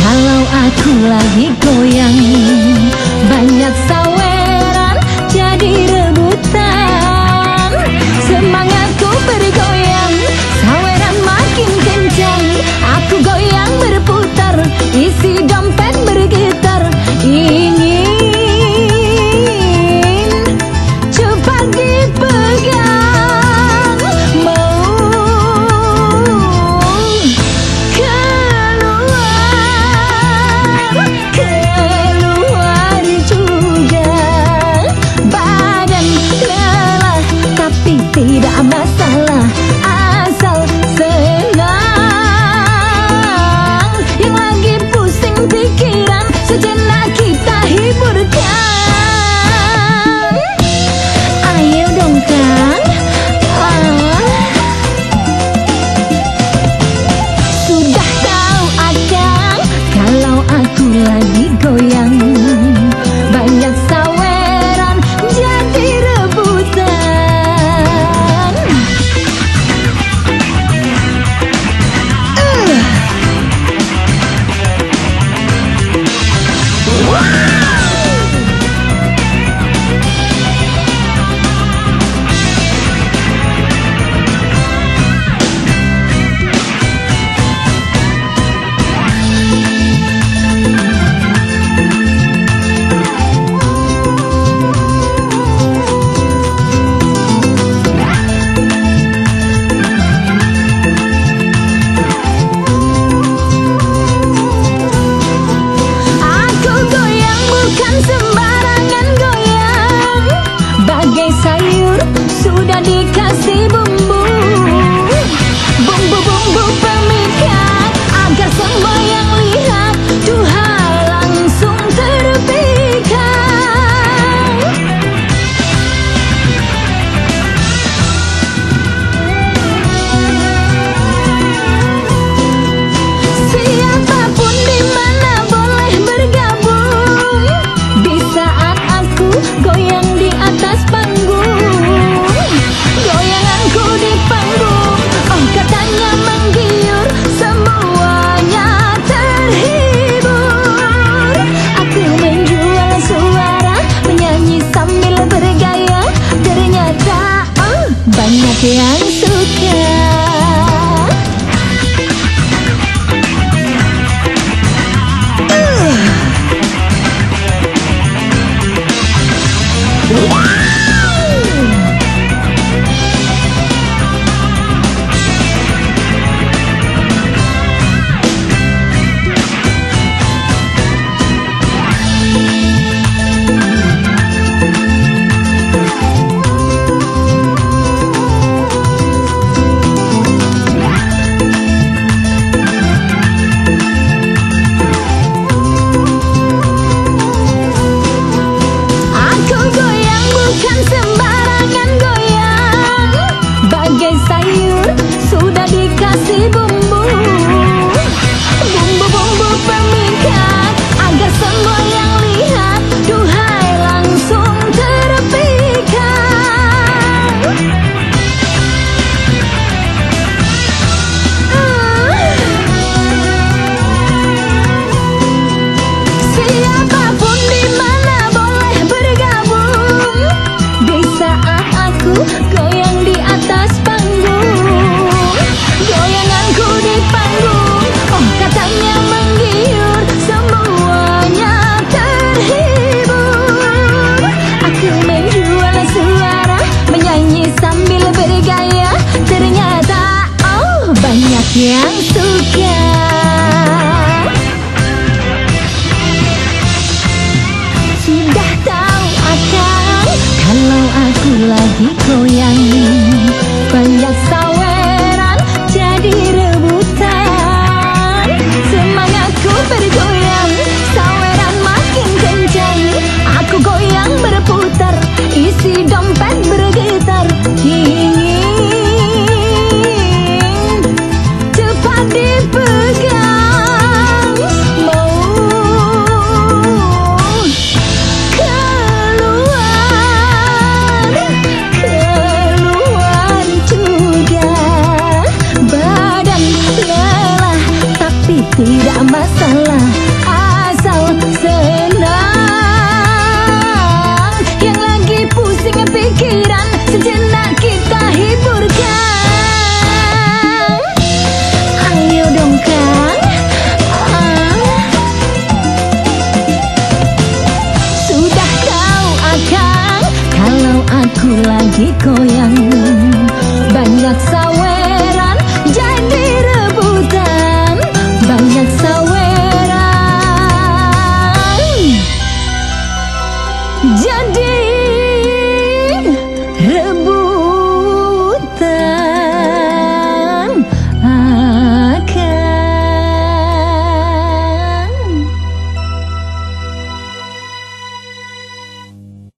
Kalau aku lagi goyang Banyak sawer. Yang suka Aku chico y